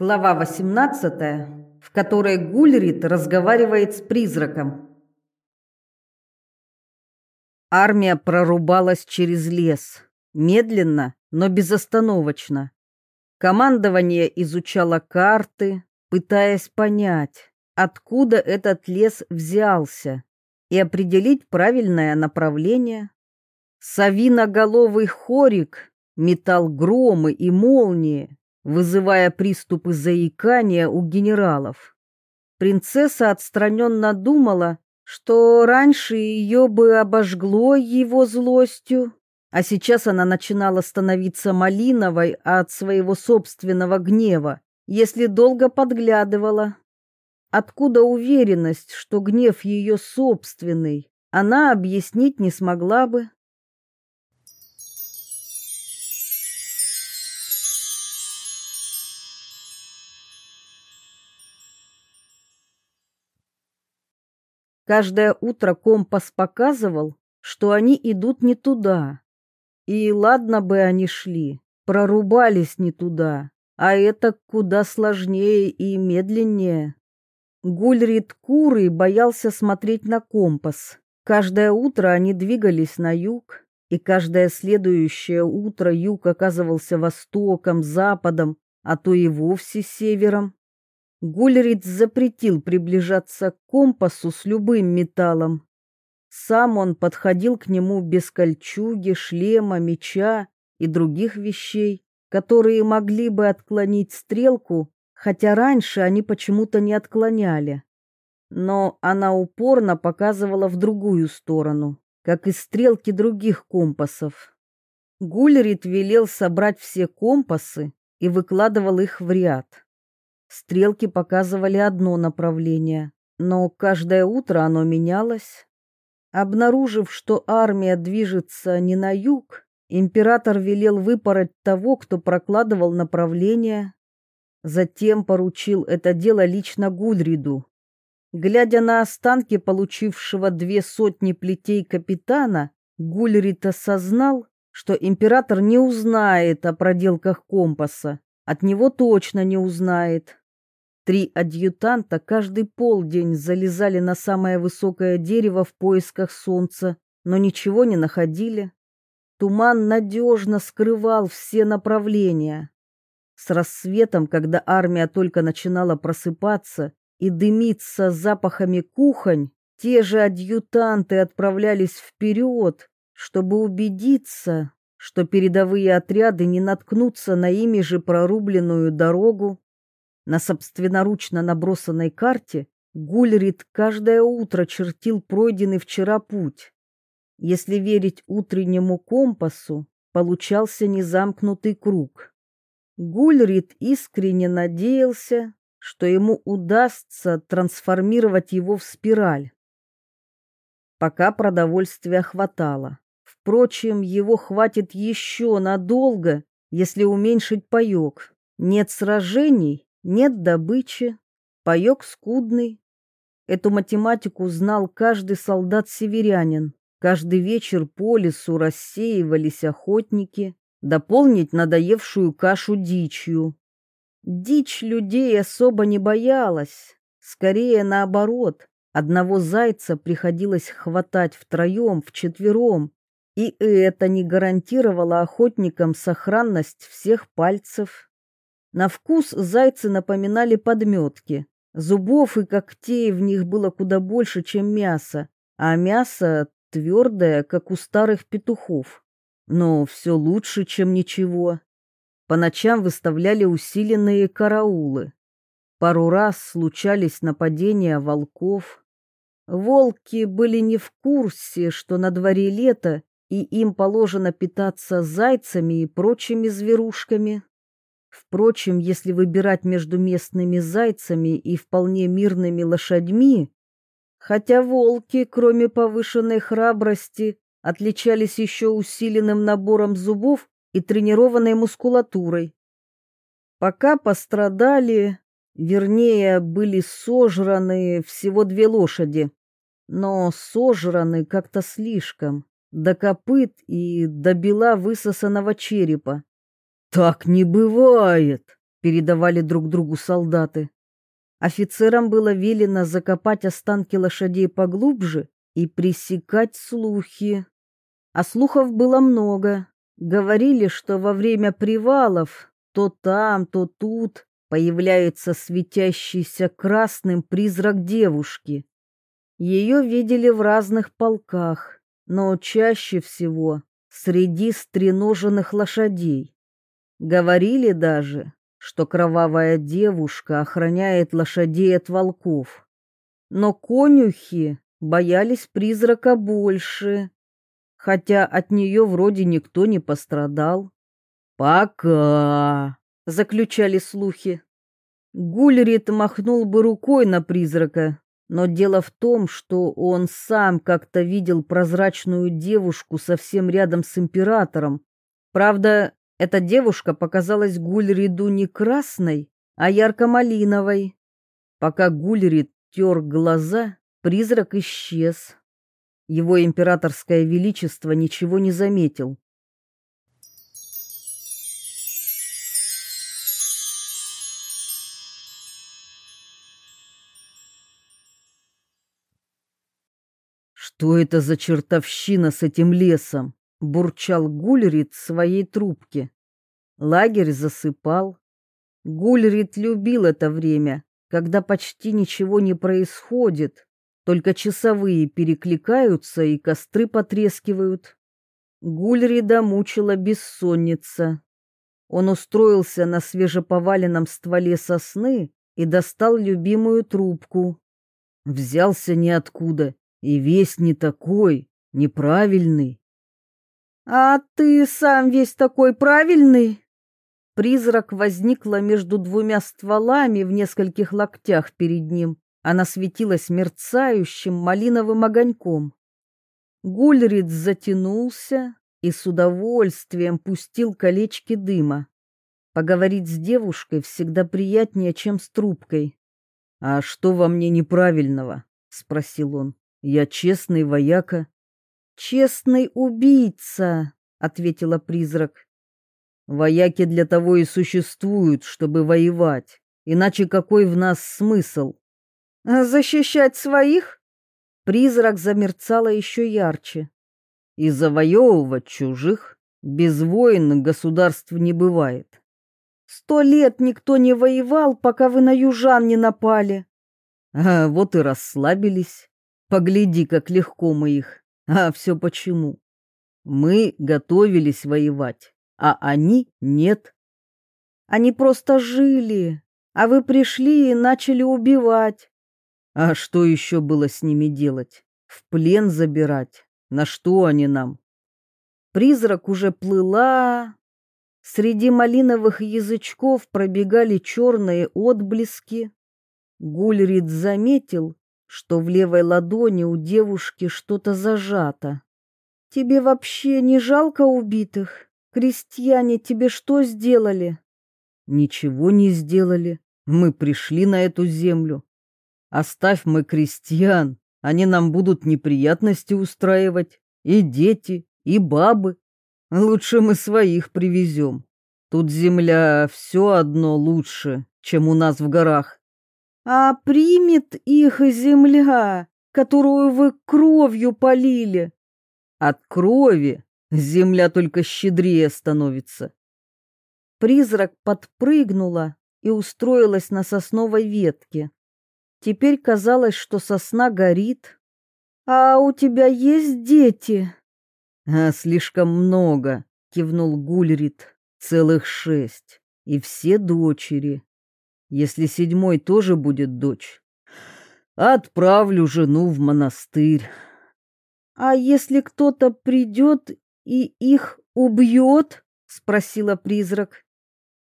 Глава 18, в которой Гульрит разговаривает с призраком. Армия прорубалась через лес, медленно, но безостановочно. Командование изучало карты, пытаясь понять, откуда этот лес взялся, и определить правильное направление. Савиноголовый хорик метал громы и молнии, вызывая приступы заикания у генералов. Принцесса отстраненно думала, что раньше ее бы обожгло его злостью, а сейчас она начинала становиться малиновой от своего собственного гнева, если долго подглядывала. Откуда уверенность, что гнев ее собственный, она объяснить не смогла бы. Каждое утро компас показывал, что они идут не туда. И ладно бы они шли, прорубались не туда, а это куда сложнее и медленнее. Гульрит Куры боялся смотреть на компас. Каждое утро они двигались на юг, и каждое следующее утро юг оказывался востоком, западом, а то и вовсе севером. Гульрид запретил приближаться к компасу с любым металлом. Сам он подходил к нему без кольчуги, шлема, меча и других вещей, которые могли бы отклонить стрелку, хотя раньше они почему-то не отклоняли. Но она упорно показывала в другую сторону, как и стрелки других компасов. Гульрид велел собрать все компасы и выкладывал их в ряд. Стрелки показывали одно направление, но каждое утро оно менялось. Обнаружив, что армия движется не на юг, император велел выпороть того, кто прокладывал направление. Затем поручил это дело лично Гульриду. Глядя на останки получившего две сотни плетей капитана, Гульрид осознал, что император не узнает о проделках компаса, от него точно не узнает. Три адъютанта каждый полдень залезали на самое высокое дерево в поисках солнца, но ничего не находили. Туман надежно скрывал все направления. С рассветом, когда армия только начинала просыпаться и дымиться запахами кухонь, те же адъютанты отправлялись вперед, чтобы убедиться, что передовые отряды не наткнутся на ими же прорубленную дорогу. На собственноручно набросанной карте Гульрид каждое утро чертил пройденный вчера путь. Если верить утреннему компасу, получался незамкнутый круг. Гульрид искренне надеялся, что ему удастся трансформировать его в спираль. Пока продовольствия хватало. Впрочем, его хватит еще надолго, если уменьшить паёк. Нет сражений, нет добычи, паёк скудный. Эту математику знал каждый солдат-северянин. Каждый вечер по лесу рассеивались охотники, дополнить надоевшую кашу дичью. Дичь людей особо не боялась, скорее наоборот. Одного зайца приходилось хватать втроем, вчетвером, и это не гарантировало охотникам сохранность всех пальцев. На вкус зайцы напоминали подметки. Зубов и когтей в них было куда больше, чем мяса, а мясо твердое, как у старых петухов. Но все лучше, чем ничего. По ночам выставляли усиленные караулы. Пару раз случались нападения волков. Волки были не в курсе, что на дворе лето, и им положено питаться зайцами и прочими зверушками. Впрочем, если выбирать между местными зайцами и вполне мирными лошадьми, хотя волки, кроме повышенной храбрости, отличались еще усиленным набором зубов и тренированной мускулатурой. Пока пострадали, вернее, были сожраны всего две лошади, но сожраны как-то слишком, до копыт и до бела высосанного черепа. Так не бывает, передавали друг другу солдаты. Офицерам было велено закопать останки лошадей поглубже и пресекать слухи. А слухов было много. Говорили, что во время привалов то там, то тут появляется светящийся красным призрак девушки. Ее видели в разных полках, но чаще всего среди стреноженных лошадей. Говорили даже, что кровавая девушка охраняет лошадей от волков. Но конюхи боялись призрака больше, хотя от нее вроде никто не пострадал. «Пока», — заключали слухи. Гульрит махнул бы рукой на призрака, но дело в том, что он сам как-то видел прозрачную девушку совсем рядом с императором. Правда, эта девушка показалась Гульриду не красной, а ярко-малиновой. Пока Гульрид тер глаза, призрак исчез. Его императорское величество ничего не заметил. Что это за чертовщина с этим лесом? бурчал Гульрид своей трубке. Лагерь засыпал. Гульрид любил это время, когда почти ничего не происходит, только часовые перекликаются и костры потрескивают. Гульрида мучила бессонница. Он устроился на свежеповаленном стволе сосны и достал любимую трубку. Взялся ниоткуда и весь не такой, неправильный. «А ты сам весь такой правильный?» Призрак возникла между двумя стволами в нескольких локтях перед ним. Она светилась мерцающим малиновым огоньком. Гульрид затянулся и с удовольствием пустил колечки дыма. Поговорить с девушкой всегда приятнее, чем с трубкой. «А что во мне неправильного?» — спросил он. «Я честный вояка, «Честный убийца», — ответила призрак. «Вояки для того и существуют, чтобы воевать. Иначе какой в нас смысл?» «Защищать своих?» Призрак замерцала еще ярче. «И завоевывать чужих без войн государств не бывает. Сто лет никто не воевал, пока вы на южан не напали. А вот и расслабились. Погляди, как легко мы их. А все почему? Мы готовились воевать, а они нет. Они просто жили, а вы пришли и начали убивать. А что еще было с ними делать? В плен забирать? На что они нам? Призрак уже плыла. Среди малиновых язычков пробегали черные отблески. Гульрид заметил, что в левой ладони у девушки что-то зажато. Тебе вообще не жалко убитых? Крестьяне тебе что сделали? Ничего не сделали. Мы пришли на эту землю. Оставь мы крестьян, они нам будут неприятности устраивать. И дети, и бабы. Лучше мы своих привезем. Тут земля все одно лучше, чем у нас в горах а примет их земля, которую вы кровью полили. От крови земля только щедрее становится. Призрак подпрыгнула и устроилась на сосновой ветке. Теперь казалось, что сосна горит. А у тебя есть дети? А слишком много, кивнул Гульрит. Целых шесть. И все дочери если седьмой тоже будет дочь. Отправлю жену в монастырь. А если кто-то придет и их убьет? Спросила призрак.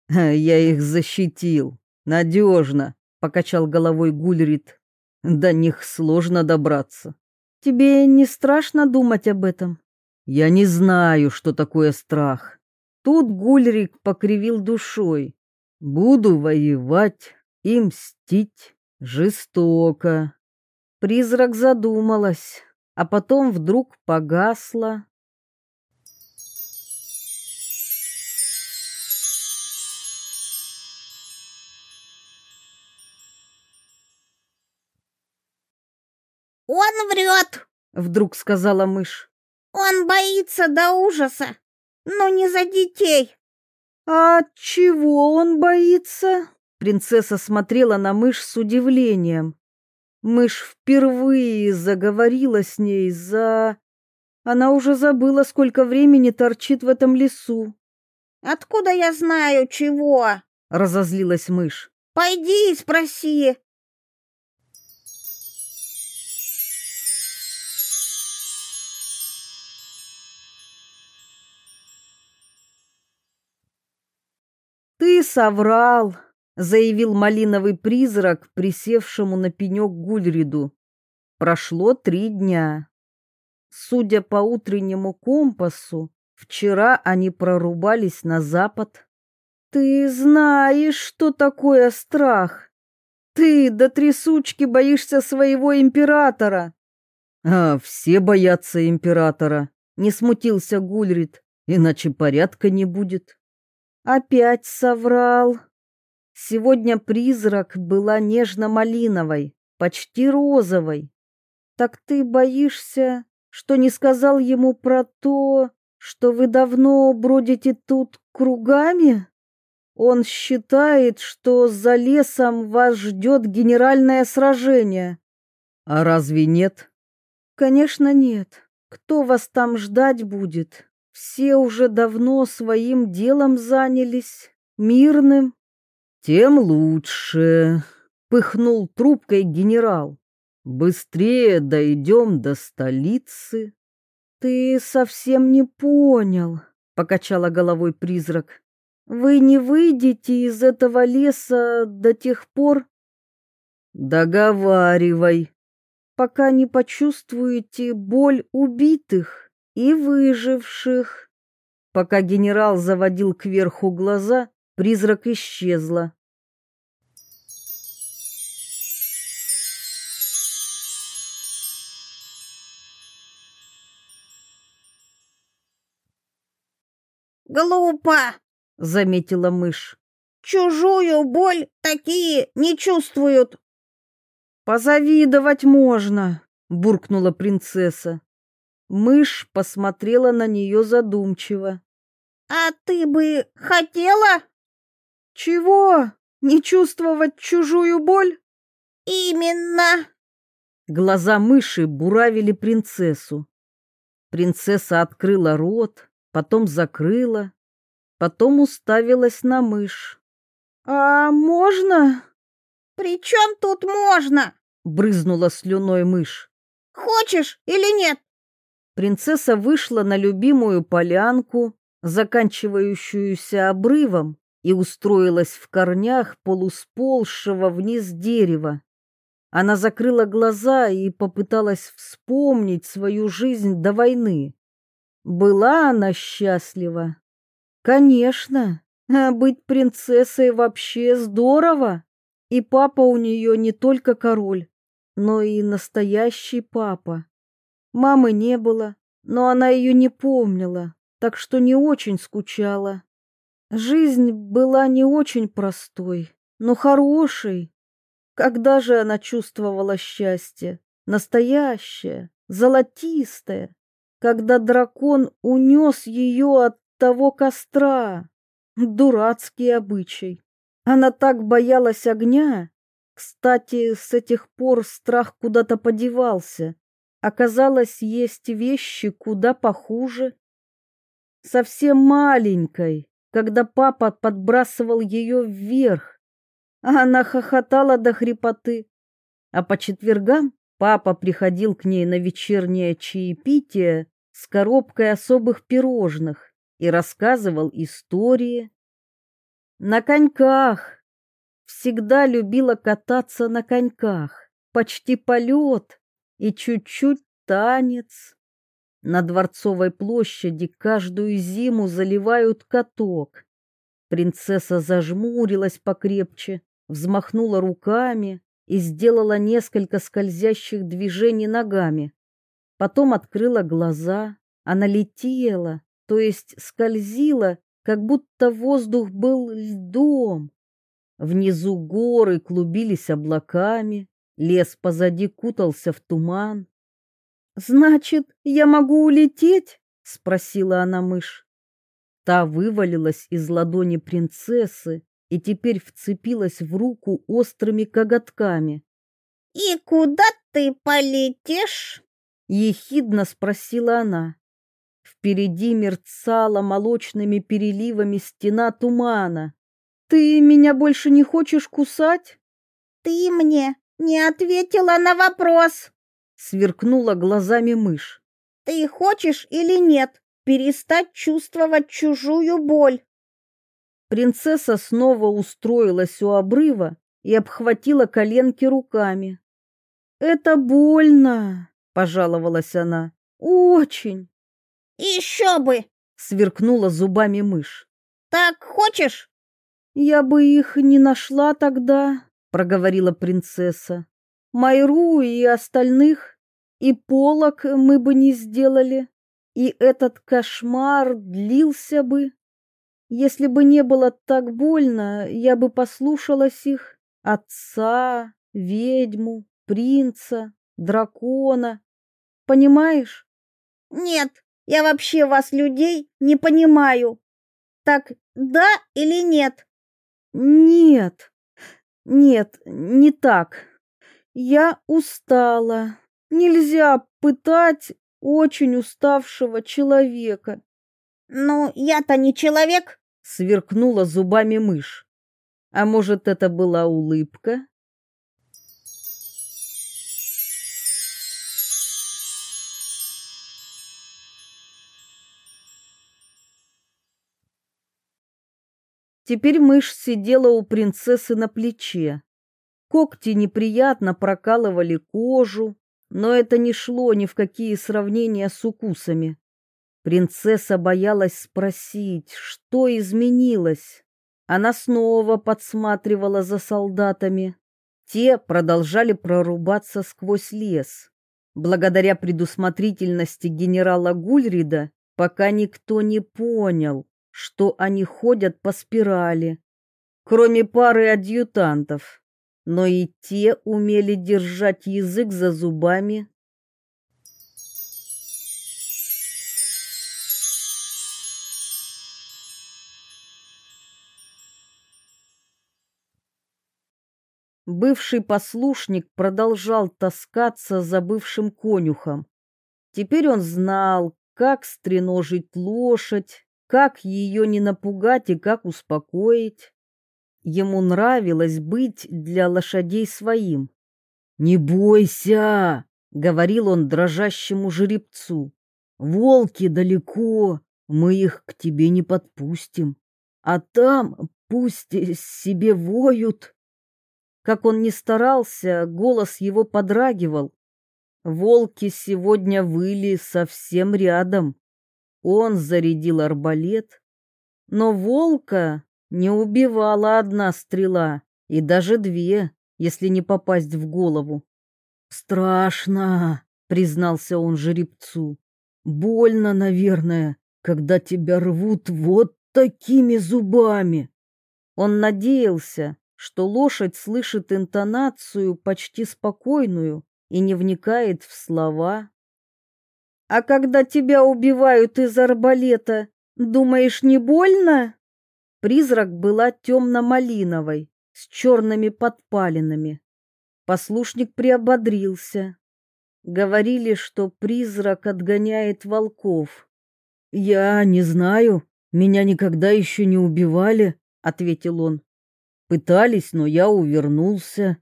Я их защитил. Надежно, покачал головой Гульрит. До них сложно добраться. Тебе не страшно думать об этом? Я не знаю, что такое страх. Тут Гульрик покривил душой. Буду воевать и мстить жестоко. Призрак задумалась, а потом вдруг погасла. «Он врет!» — вдруг сказала мышь. «Он боится до ужаса, но не за детей, а чего он боится? Принцесса смотрела на мышь с удивлением. Мышь впервые заговорила с ней за... Она уже забыла, сколько времени торчит в этом лесу. «Откуда я знаю, чего?» — разозлилась мышь. «Пойди и спроси». «Ты соврал», — заявил малиновый призрак, присевшему на пенек Гульриду. Прошло три дня. Судя по утреннему компасу, вчера они прорубались на запад. Ты знаешь, что такое страх. Ты до трясучки боишься своего императора. А все боятся императора, не смутился Гульрид, иначе порядка не будет. Опять соврал. Сегодня призрак была нежно-малиновой, почти розовой. Так ты боишься, что не сказал ему про то, что вы давно бродите тут кругами? Он считает, что за лесом вас ждет генеральное сражение. А разве нет? Конечно, нет. Кто вас там ждать будет? Все уже давно своим делом занялись, мирным. Тем лучше, пыхнул трубкой генерал. Быстрее дойдем до столицы. Ты совсем не понял, покачала головой призрак. Вы не выйдете из этого леса до тех пор, договаривай, пока не почувствуете боль убитых и выживших. Пока генерал заводил кверху глаза, призрак исчезла. «Глупо!» — заметила мышь. «Чужую боль такие не чувствуют!» «Позавидовать можно!» — буркнула принцесса. Мышь посмотрела на нее задумчиво. «А ты бы хотела?» «Чего? Не чувствовать чужую боль?» «Именно!» Глаза мыши буравили принцессу. Принцесса открыла рот, потом закрыла, потом уставилась на мышь. «А можно?» «При чем тут можно?» — брызнула слюной мышь. «Хочешь или нет?» Принцесса вышла на любимую полянку, заканчивающуюся обрывом, и устроилась в корнях полусползшего вниз дерева. Она закрыла глаза и попыталась вспомнить свою жизнь до войны. Была она счастлива? Конечно, а быть принцессой вообще здорово. И папа у нее не только король, но и настоящий папа. Мамы не было, но она ее не помнила, так что не очень скучала. Жизнь была не очень простой, но хорошей. Когда же она чувствовала счастье? Настоящее, золотистое. Когда дракон унес ее от того костра. Дурацкий обычай. Она так боялась огня. Кстати, с этих пор страх куда-то подевался. Оказалось, есть вещи куда похуже. Совсем маленькой, когда папа подбрасывал ее вверх, а она хохотала до хрипоты. А по четвергам папа приходил к ней на вечернее чаепитие с коробкой особых пирожных и рассказывал истории. На коньках. Всегда любила кататься на коньках. Почти полет и чуть-чуть танец. На Дворцовой площади каждую зиму заливают каток. Принцесса зажмурилась покрепче, взмахнула руками и сделала несколько скользящих движений ногами. Потом открыла глаза. Она летела, то есть скользила, как будто воздух был льдом. Внизу горы клубились облаками, Лес позади кутался в туман. «Значит, я могу улететь?» — спросила она мышь. Та вывалилась из ладони принцессы и теперь вцепилась в руку острыми коготками. «И куда ты полетишь?» — ехидно спросила она. Впереди мерцала молочными переливами стена тумана. «Ты меня больше не хочешь кусать?» «Ты мне не ответила на вопрос!» Сверкнула глазами мышь. «Ты хочешь или нет перестать чувствовать чужую боль?» Принцесса снова устроилась у обрыва и обхватила коленки руками. «Это больно!» — пожаловалась она. «Очень!» «Еще бы!» — сверкнула зубами мышь. «Так хочешь?» «Я бы их не нашла тогда», — проговорила принцесса. «Майру и остальных, и полок мы бы не сделали, и этот кошмар длился бы. Если бы не было так больно, я бы послушалась их, отца, ведьму, принца, дракона. Понимаешь? Нет, я вообще вас, людей, не понимаю. Так да или нет? Нет, нет, не так. Я устала. Нельзя пытать очень уставшего человека. Ну, я-то не человек, сверкнула зубами мышь. А может, это была улыбка? Теперь мышь сидела у принцессы на плече. Когти неприятно прокалывали кожу, но это не шло ни в какие сравнения с укусами. Принцесса боялась спросить, что изменилось. Она снова подсматривала за солдатами. Те продолжали прорубаться сквозь лес. Благодаря предусмотрительности генерала Гульрида пока никто не понял, что они ходят по спирали, кроме пары адъютантов. Но и те умели держать язык за зубами. Бывший послушник продолжал таскаться за бывшим конюхом. Теперь он знал, как стреножить лошадь, как ее не напугать и как успокоить. Ему нравилось быть для лошадей своим. «Не бойся!» — говорил он дрожащему жеребцу. «Волки далеко, мы их к тебе не подпустим. А там пусть себе воют». Как он ни старался, голос его подрагивал. Волки сегодня выли совсем рядом. Он зарядил арбалет, но волка не убивала одна стрела, и даже две, если не попасть в голову. «Страшно», — признался он жеребцу. «Больно, наверное, когда тебя рвут вот такими зубами». Он надеялся, что лошадь слышит интонацию почти спокойную и не вникает в слова. А когда тебя убивают из арбалета, думаешь, не больно? Призрак была темно-малиновой, с черными подпалинами. Послушник приободрился. Говорили, что призрак отгоняет волков. Я не знаю, меня никогда еще не убивали, ответил он. Пытались, но я увернулся.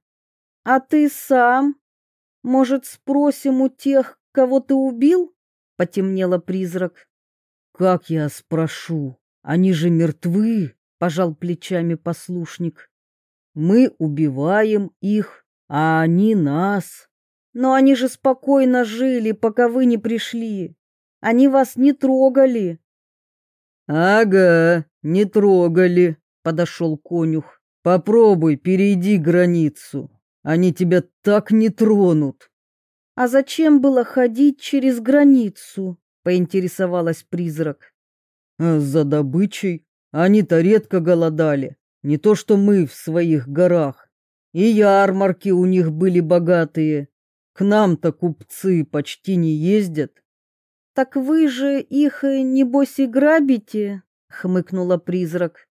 А ты сам? Может, спросим у тех, кого ты убил? Потемнело призрак. Как я спрошу? Они же мертвы, пожал плечами послушник. Мы убиваем их, а они нас. Но они же спокойно жили, пока вы не пришли. Они вас не трогали. Ага, не трогали, подошел конюх. Попробуй, перейди границу. Они тебя так не тронут. А зачем было ходить через границу? поинтересовалась призрак. «А за добычей. Они-то редко голодали, не то что мы в своих горах. И ярмарки у них были богатые. К нам-то купцы почти не ездят. Так вы же их, э, небось, и грабите, хмыкнула призрак.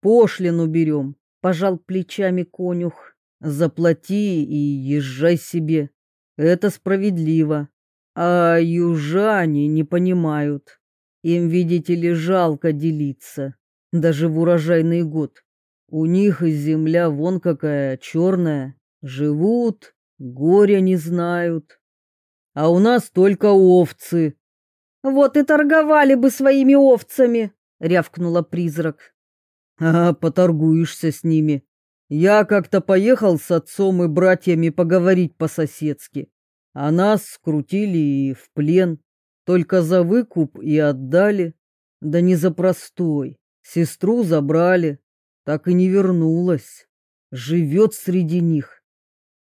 Пошлину берем, пожал плечами конюх. Заплати и езжай себе. Это справедливо. А южане не понимают. Им, видите ли, жалко делиться, даже в урожайный год. У них земля вон какая черная, живут, горя не знают. А у нас только овцы. Вот и торговали бы своими овцами, рявкнула призрак. А, поторгуешься с ними. Я как-то поехал с отцом и братьями поговорить по-соседски. А нас скрутили и в плен. Только за выкуп и отдали. Да не за простой. Сестру забрали. Так и не вернулась. Живет среди них.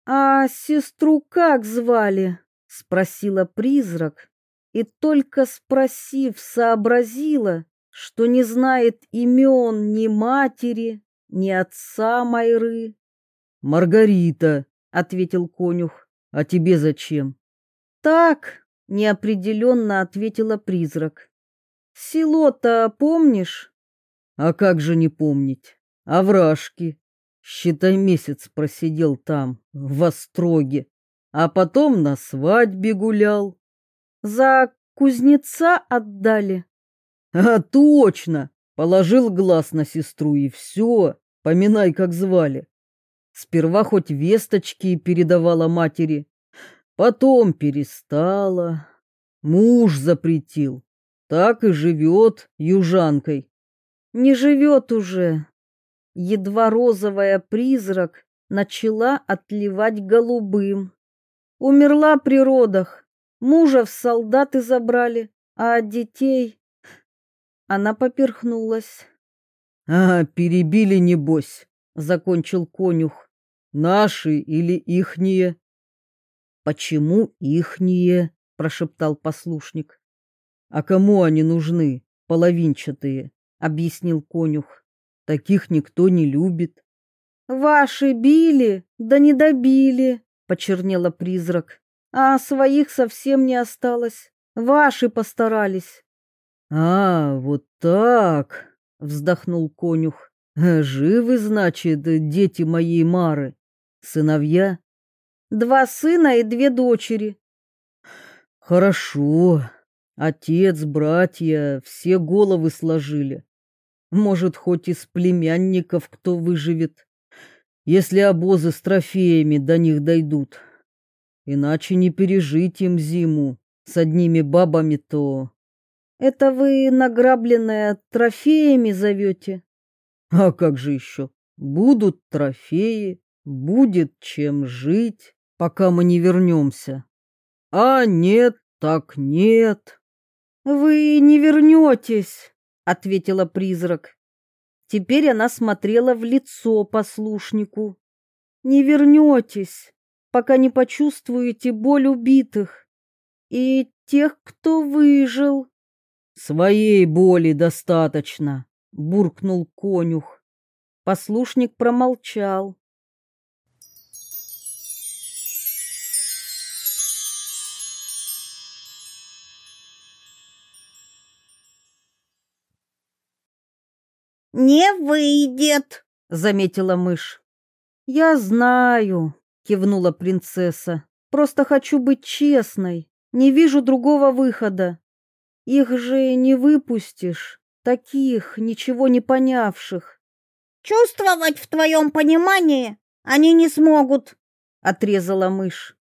А сестру как звали? Спросила призрак. И только спросив, сообразила, что не знает имен ни матери, ни отца Майры. Маргарита, ответил конюх. А тебе зачем? Так, неопределенно ответила призрак. Село-то помнишь? А как же не помнить? Овражки. Считай, месяц просидел там, в Остроге, а потом на свадьбе гулял. За кузнеца отдали. А точно! Положил глаз на сестру и все, поминай, как звали. Сперва хоть весточки передавала матери, потом перестала. Муж запретил. Так и живет южанкой. Не живет уже. Едва розовая призрак начала отливать голубым. Умерла при родах. Мужа в солдаты забрали, а детей... Она поперхнулась. — А, перебили, небось, — закончил конюх. Наши или ихние? Почему ихние? прошептал послушник. А кому они нужны, половинчатые? объяснил конюх. Таких никто не любит. Ваши били, да не добили, почернела призрак. А своих совсем не осталось. Ваши постарались. А, вот так, вздохнул конюх. Живы, значит, дети моей Мары. Сыновья? Два сына и две дочери. Хорошо. Отец, братья, все головы сложили. Может, хоть из племянников кто выживет, если обозы с трофеями до них дойдут. Иначе не пережить им зиму с одними бабами то. Это вы награбленное трофеями зовете? А как же еще? Будут трофеи, будет чем жить, пока мы не вернемся. А нет, так нет. Вы не вернетесь, ответила призрак. Теперь она смотрела в лицо послушнику. Не вернетесь, пока не почувствуете боль убитых и тех, кто выжил. Своей боли достаточно, буркнул конюх. Послушник промолчал. «Не выйдет», — заметила мышь. «Я знаю», — кивнула принцесса. «Просто хочу быть честной. Не вижу другого выхода. Их же не выпустишь, таких, ничего не понявших». «Чувствовать в твоем понимании они не смогут», — отрезала мышь.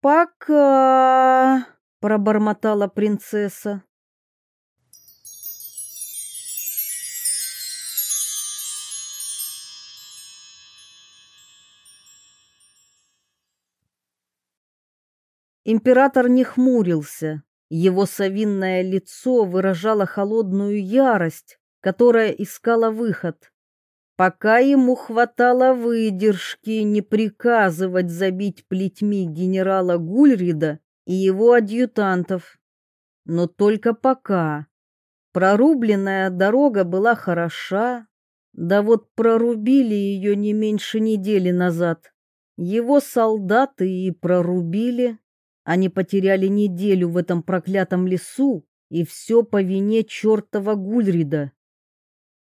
«Пока», — пробормотала принцесса. Император не хмурился. Его совинное лицо выражало холодную ярость, которая искала выход. Пока ему хватало выдержки не приказывать забить плетьми генерала Гульрида и его адъютантов. Но только пока. Прорубленная дорога была хороша, да вот прорубили ее не меньше недели назад. Его солдаты и прорубили. Они потеряли неделю в этом проклятом лесу, и все по вине чертова Гульрида.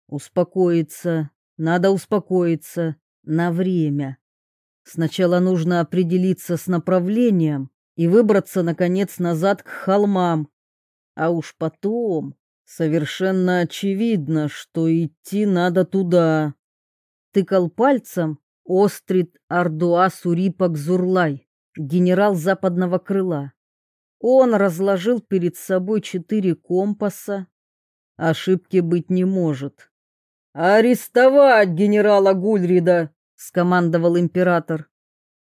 Успокоиться, надо успокоиться на время. Сначала нужно определиться с направлением и выбраться, наконец, назад к холмам. А уж потом совершенно очевидно, что идти надо туда. Тыкал пальцем Острит Ардуа Сурипак Зурлай, генерал западного крыла. Он разложил перед собой четыре компаса. Ошибки быть не может. «Арестовать генерала Гульрида!» — скомандовал император.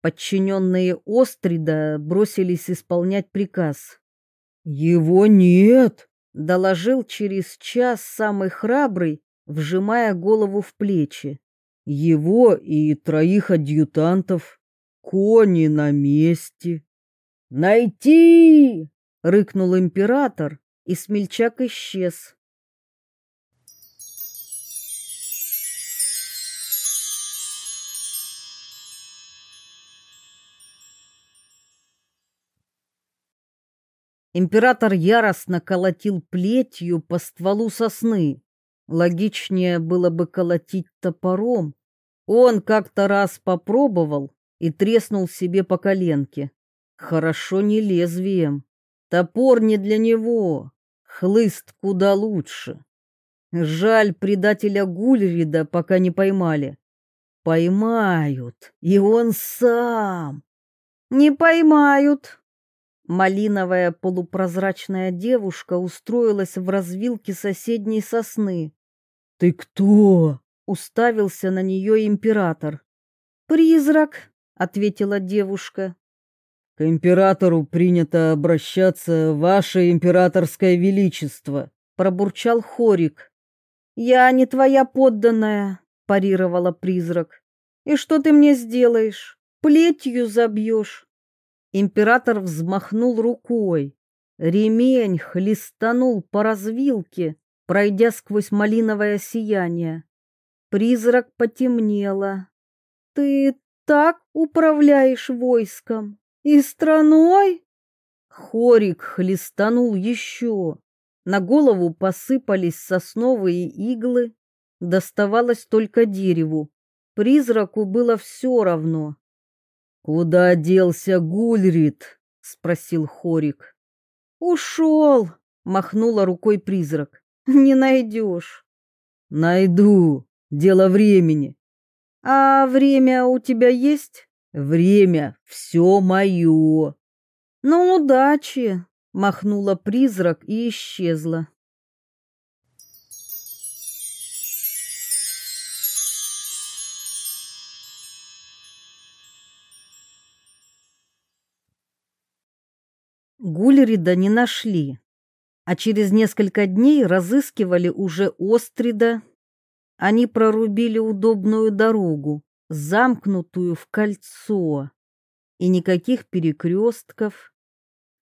Подчиненные Острида бросились исполнять приказ. «Его нет!» — доложил через час самый храбрый, вжимая голову в плечи. Его и троих адъютантов. Кони на месте. «Найти!» — рыкнул император, и смельчак исчез. Император яростно колотил плетью по стволу сосны. Логичнее было бы колотить топором. Он как-то раз попробовал и треснул себе по коленке. Хорошо не лезвием. Топор не для него. Хлыст куда лучше. Жаль предателя Гульрида пока не поймали. Поймают, и он сам. Не поймают. Малиновая полупрозрачная девушка устроилась в развилке соседней сосны. «Ты кто?» — уставился на нее император. «Призрак», — ответила девушка. «К императору принято обращаться, ваше императорское величество», — пробурчал Хорик. «Я не твоя подданная», — парировала призрак. «И что ты мне сделаешь? Плетью забьешь?» Император взмахнул рукой. Ремень хлестанул по развилке, пройдя сквозь малиновое сияние. Призрак потемнело. «Ты так управляешь войском и страной?» Хорик хлестанул еще. На голову посыпались сосновые иглы. Доставалось только дереву. Призраку было все равно. «Куда делся Гульрит?» — спросил Хорик. «Ушел!» — махнула рукой призрак. Не найдешь. Найду. Дело времени. А время у тебя есть? Время все мое. Ну, удачи, махнула призрак и исчезла. Гульрида не нашли а через несколько дней разыскивали уже Острида. Они прорубили удобную дорогу, замкнутую в кольцо, и никаких перекрестков.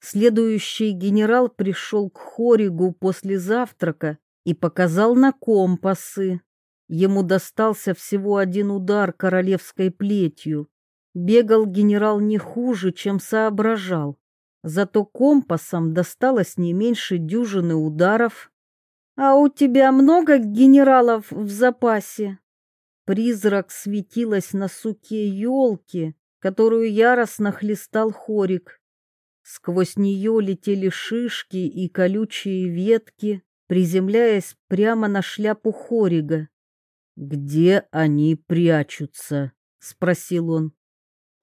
Следующий генерал пришел к Хоригу после завтрака и показал на компасы. Ему достался всего один удар королевской плетью. Бегал генерал не хуже, чем соображал. Зато компасом досталось не меньше дюжины ударов. А у тебя много генералов в запасе? Призрак светилась на суке елки, которую яростно хлестал хорик. Сквозь нее летели шишки и колючие ветки, приземляясь прямо на шляпу хорига. «Где они прячутся?» — спросил он.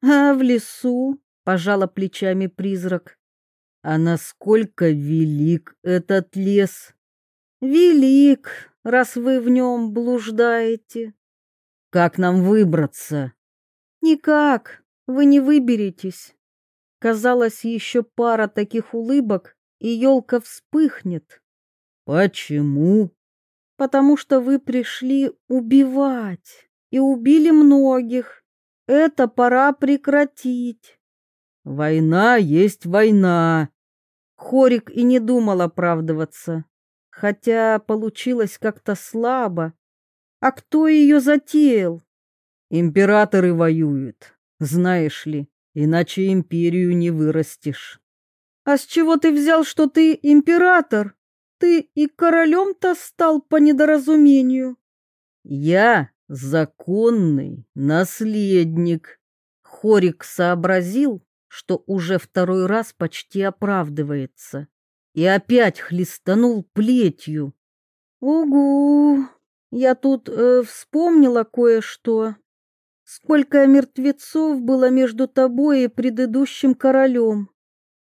«А в лесу», пожала плечами призрак. А насколько велик этот лес? Велик, раз вы в нем блуждаете. Как нам выбраться? Никак, вы не выберетесь. Казалось, еще пара таких улыбок, и елка вспыхнет. Почему? Потому что вы пришли убивать и убили многих. Это пора прекратить. Война есть война. Хорик и не думал оправдываться, хотя получилось как-то слабо. А кто ее затеял? Императоры воюют, Знаешь ли, иначе империю не вырастешь. А с чего ты взял, что ты император? Ты и королем-то стал по недоразумению. Я законный наследник. Хорик сообразил, что уже второй раз почти оправдывается, и опять хлестанул плетью. Угу, я тут э, вспомнила кое-что. Сколько мертвецов было между тобой и предыдущим королем?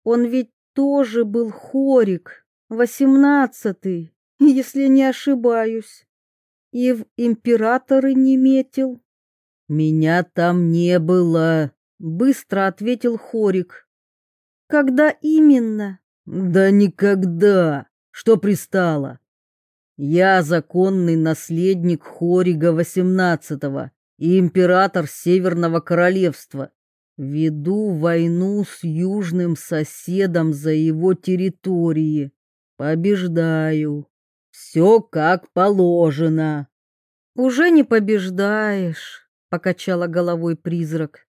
Он ведь тоже был хорик, восемнадцатый, если не ошибаюсь. И в императоры не метил. Меня там не было, быстро ответил хорик. Когда именно? Да никогда. Что пристало? Я законный наследник Хорига XVIII и император Северного Королевства. Веду войну с южным соседом за его территории. Побеждаю. Все как положено. Уже не побеждаешь, покачала головой призрак.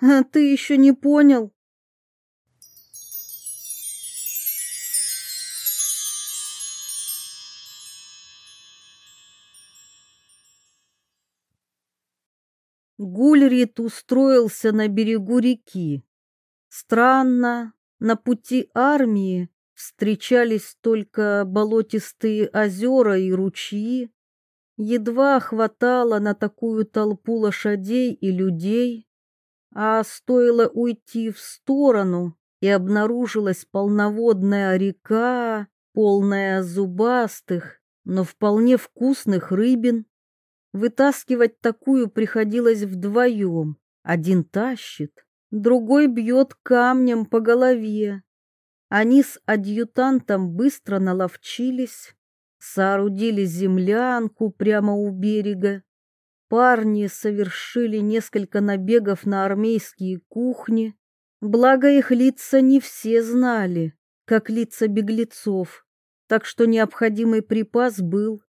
А ты еще не понял? Гульрит устроился на берегу реки. Странно, на пути армии встречались только болотистые озера и ручьи. Едва хватало на такую толпу лошадей и людей, а стоило уйти в сторону, и обнаружилась полноводная река, полная зубастых, но вполне вкусных рыбин. Вытаскивать такую приходилось вдвоем. Один тащит, другой бьет камнем по голове. Они с адъютантом быстро наловчились, соорудили землянку прямо у берега. Парни совершили несколько набегов на армейские кухни, благо их лица не все знали, как лица беглецов, так что необходимый припас был.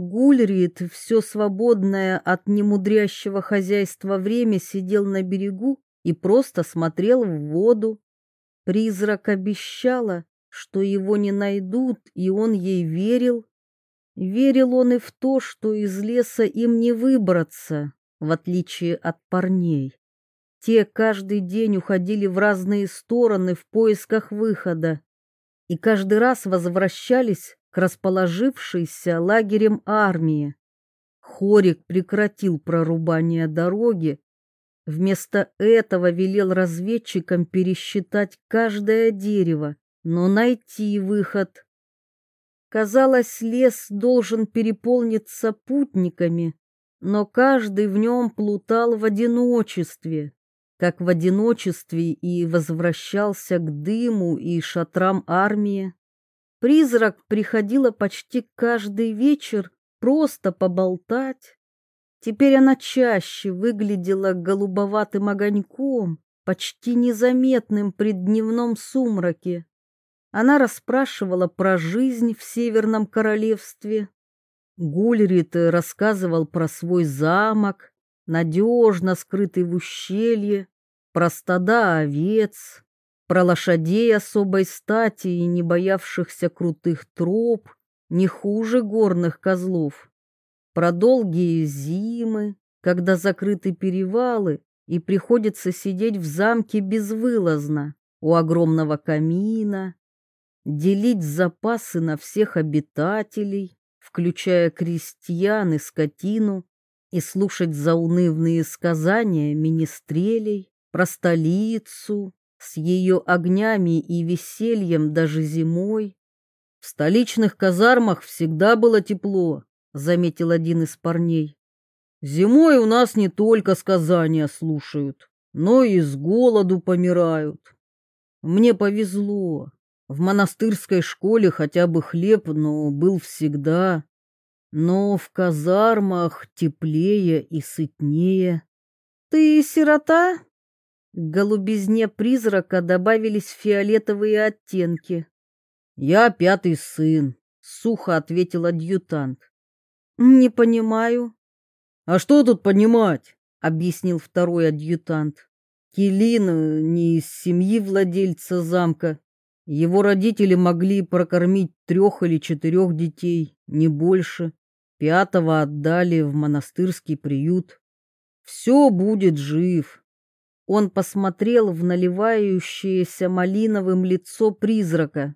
Гульрид, все свободное от немудрящего хозяйства время, сидел на берегу и просто смотрел в воду. Призрак обещала, что его не найдут, и он ей верил. Верил он и в то, что из леса им не выбраться, в отличие от парней. Те каждый день уходили в разные стороны в поисках выхода и каждый раз возвращались к расположившейся лагерем армии. Хорик прекратил прорубание дороги, вместо этого велел разведчикам пересчитать каждое дерево, но найти выход. Казалось, лес должен переполниться путниками, но каждый в нем плутал в одиночестве, как в одиночестве и возвращался к дыму и шатрам армии. Призрак приходила почти каждый вечер просто поболтать. Теперь она чаще выглядела голубоватым огоньком, почти незаметным при дневном сумраке. Она расспрашивала про жизнь в Северном Королевстве. Гульрит рассказывал про свой замок, надежно скрытый в ущелье, про стада овец, про лошадей особой стати и не боявшихся крутых троп, не хуже горных козлов, про долгие зимы, когда закрыты перевалы и приходится сидеть в замке безвылазно у огромного камина, делить запасы на всех обитателей, включая крестьян и скотину, и слушать заунывные сказания министрелей про столицу, с ее огнями и весельем даже зимой. В столичных казармах всегда было тепло, заметил один из парней. Зимой у нас не только сказания слушают, но и с голоду помирают. Мне повезло. В монастырской школе хотя бы хлеб, но был всегда. Но в казармах теплее и сытнее. Ты сирота? К голубизне призрака добавились фиолетовые оттенки. «Я пятый сын», — сухо ответил адъютант. «Не понимаю». «А что тут понимать? объяснил второй адъютант. Келин не из семьи владельца замка. Его родители могли прокормить трех или четырех детей, не больше. Пятого отдали в монастырский приют. Все будет жив. Он посмотрел в наливающееся малиновым лицо призрака.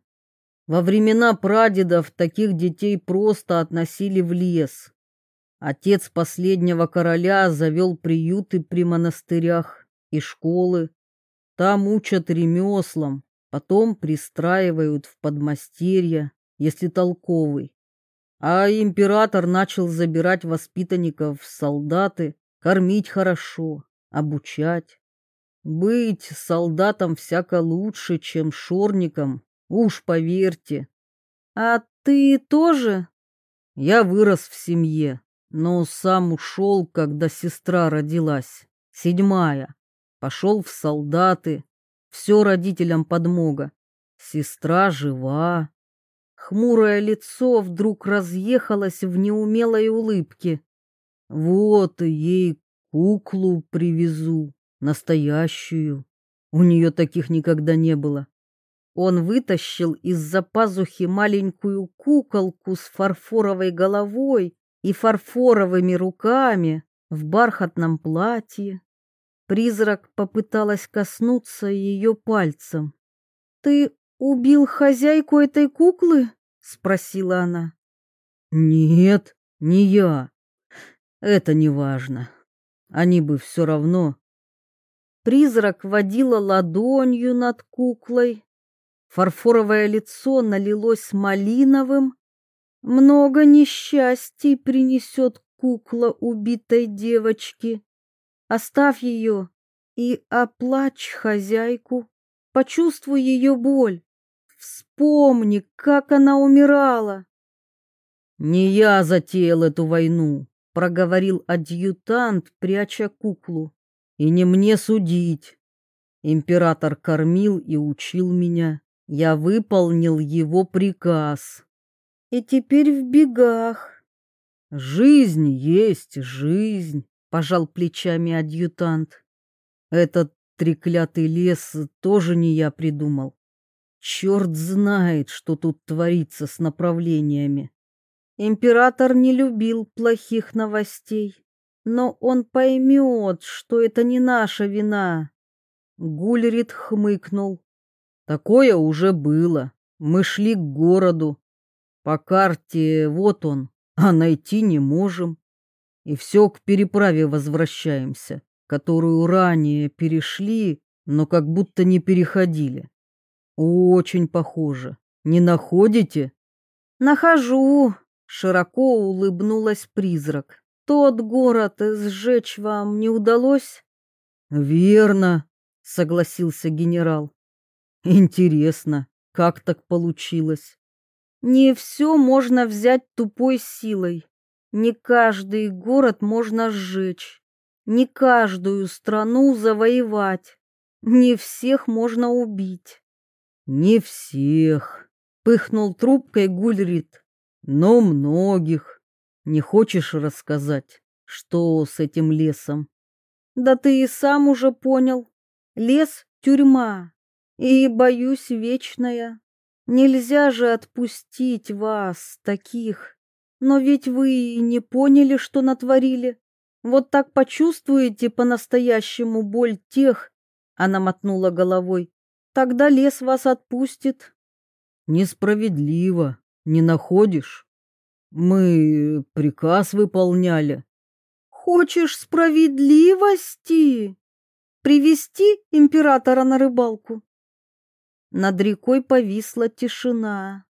Во времена прадедов таких детей просто относили в лес. Отец последнего короля завел приюты при монастырях и школы. Там учат ремеслам, потом пристраивают в подмастерья, если толковый. А император начал забирать воспитанников в солдаты, кормить хорошо, обучать. Быть солдатом всяко лучше, чем шорником, уж поверьте. А ты тоже? Я вырос в семье, но сам ушел, когда сестра родилась, седьмая. Пошел в солдаты, все родителям подмога. Сестра жива. Хмурое лицо вдруг разъехалось в неумелой улыбке. Вот ей куклу привезу, настоящую. У нее таких никогда не было. Он вытащил из-за пазухи маленькую куколку с фарфоровой головой и фарфоровыми руками в бархатном платье. Призрак попыталась коснуться ее пальцем. «Ты убил хозяйку этой куклы?» — спросила она. «Нет, не я. Это не важно. Они бы все равно...» Призрак водила ладонью над куклой. Фарфоровое лицо налилось малиновым, много несчастий принесет кукла убитой девочки. Оставь ее и оплачь хозяйку. Почувствуй ее боль. Вспомни, как она умирала. Не я затеял эту войну, проговорил адъютант, пряча куклу. И не мне судить. Император кормил и учил меня. Я выполнил его приказ и теперь в бегах. Жизнь есть жизнь, пожал плечами адъютант. Этот треклятый лес тоже не я придумал. Черт знает, что тут творится с направлениями. Император не любил плохих новостей, но он поймет, что это не наша вина. Гульрит хмыкнул. Такое уже было. Мы шли к городу, по карте вот он, а найти не можем. И все к переправе возвращаемся, которую ранее перешли, но как будто не переходили. Очень похоже. Не находите? Нахожу, широко улыбнулась призрак. Тот город сжечь вам не удалось? Верно, согласился генерал. Интересно, как так получилось? Не все можно взять тупой силой. Не каждый город можно сжечь. Не каждую страну завоевать. Не всех можно убить. Не всех, пыхнул трубкой Гульрит. Но многих. Не хочешь рассказать, что с этим лесом? Да ты и сам уже понял. Лес тюрьма. И боюсь вечная. Нельзя же отпустить вас, таких. Но ведь вы не поняли, что натворили. Вот так почувствуете по-настоящему боль тех, она мотнула головой. Тогда лес вас отпустит. Несправедливо, не находишь? Мы приказ выполняли. Хочешь справедливости? Привести императора на рыбалку? Над рекой повисла тишина.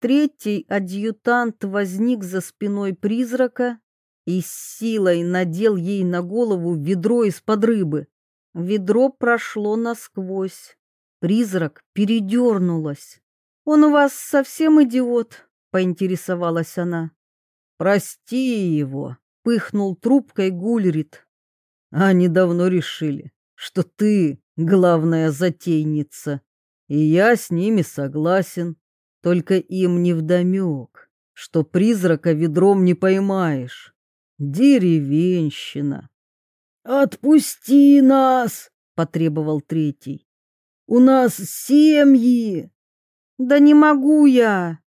Третий адъютант возник за спиной призрака и с силой надел ей на голову ведро из-под рыбы. Ведро прошло насквозь. Призрак передернулась. «Он у вас совсем идиот?» — поинтересовалась она. «Прости его», — пыхнул трубкой Гульрит. «Они давно решили, что ты главная затейница». И я с ними согласен, только им не вдомек, что призрака ведром не поймаешь. Деревенщина. Отпусти нас, потребовал третий. У нас семьи. Да не могу я.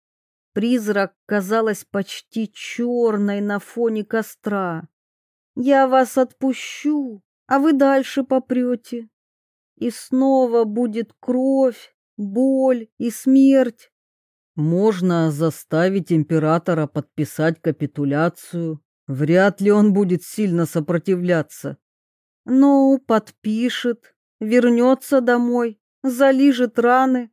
Призрак казалась почти черной на фоне костра. Я вас отпущу, а вы дальше попрете. И снова будет кровь, боль и смерть. Можно заставить императора подписать капитуляцию. Вряд ли он будет сильно сопротивляться. Ну, подпишет, вернется домой, залижет раны,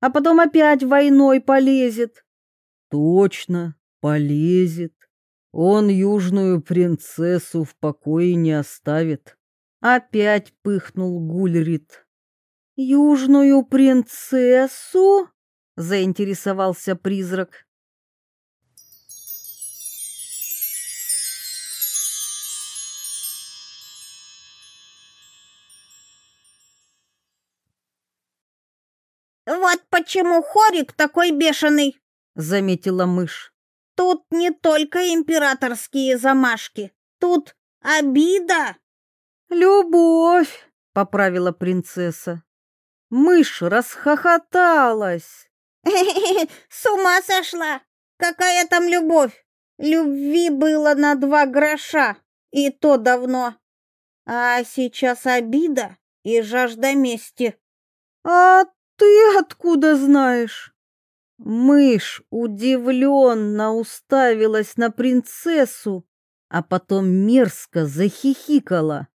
а потом опять войной полезет. Точно, полезет. Он южную принцессу в покое не оставит. Опять пыхнул Гульрит. Южную принцессу? заинтересовался призрак. Вот почему Хорик такой бешеный, заметила мышь. Тут не только императорские замашки, тут обида. Любовь, поправила принцесса. Мышь расхохоталась. С ума сошла! Какая там любовь? Любви было на два гроша, и то давно. А сейчас обида и жажда мести. А ты откуда знаешь? Мышь удивленно уставилась на принцессу, а потом мерзко захихикала.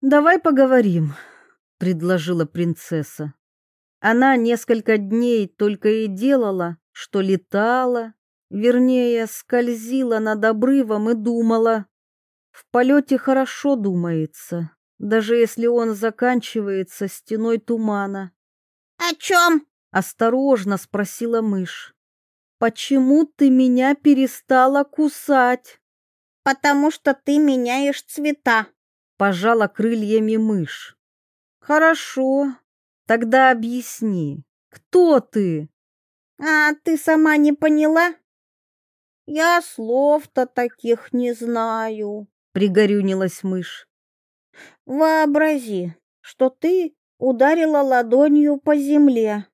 «Давай поговорим», — предложила принцесса. Она несколько дней только и делала, что летала, вернее, скользила над обрывом и думала. В полете хорошо думается, даже если он заканчивается стеной тумана. «О чем?» — осторожно спросила мышь. «Почему ты меня перестала кусать?» «Потому что ты меняешь цвета», пожала крыльями мышь. Хорошо. Тогда объясни, кто ты? А ты сама не поняла? Я слов-то таких не знаю, пригорюнилась мышь. Вообрази, что ты ударила ладонью по земле.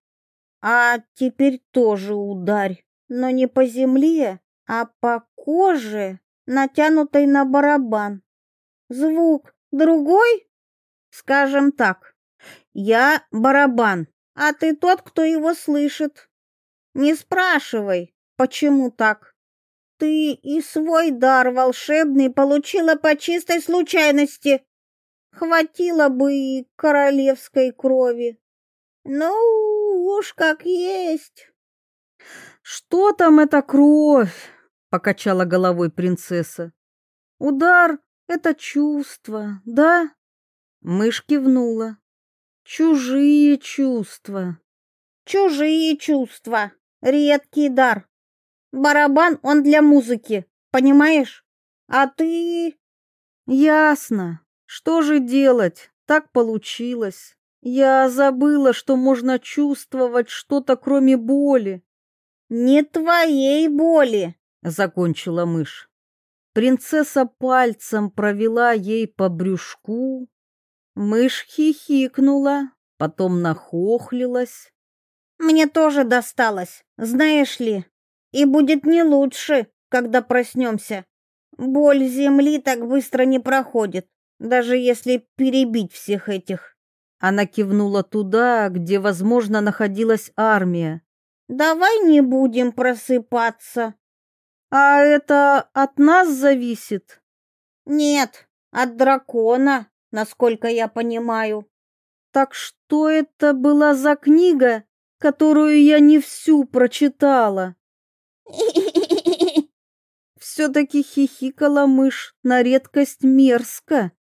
А теперь тоже ударь, но не по земле, а по коже, натянутой на барабан. Звук другой? Скажем так, я барабан, а ты тот, кто его слышит. Не спрашивай, почему так. Ты и свой дар волшебный получила по чистой случайности. Хватило бы и королевской крови. Ну, уж как есть. Что там эта кровь? покачала головой принцесса. Удар это чувство, да? Мышь кивнула. Чужие чувства. Чужие чувства. Редкий дар. Барабан он для музыки, понимаешь? А ты... Ясно. Что же делать? Так получилось. Я забыла, что можно чувствовать что-то кроме боли. Не твоей боли, закончила мышь. Принцесса пальцем провела ей по брюшку. Мышь хихикнула, потом нахохлилась. Мне тоже досталось, знаешь ли, и будет не лучше, когда проснемся. Боль земли так быстро не проходит, даже если перебить всех этих. Она кивнула туда, где, возможно, находилась армия. Давай не будем просыпаться. А это от нас зависит? Нет, от дракона, насколько я понимаю. Так что это была за книга, которую я не всю прочитала? Все-таки хихикала мышь на редкость мерзко.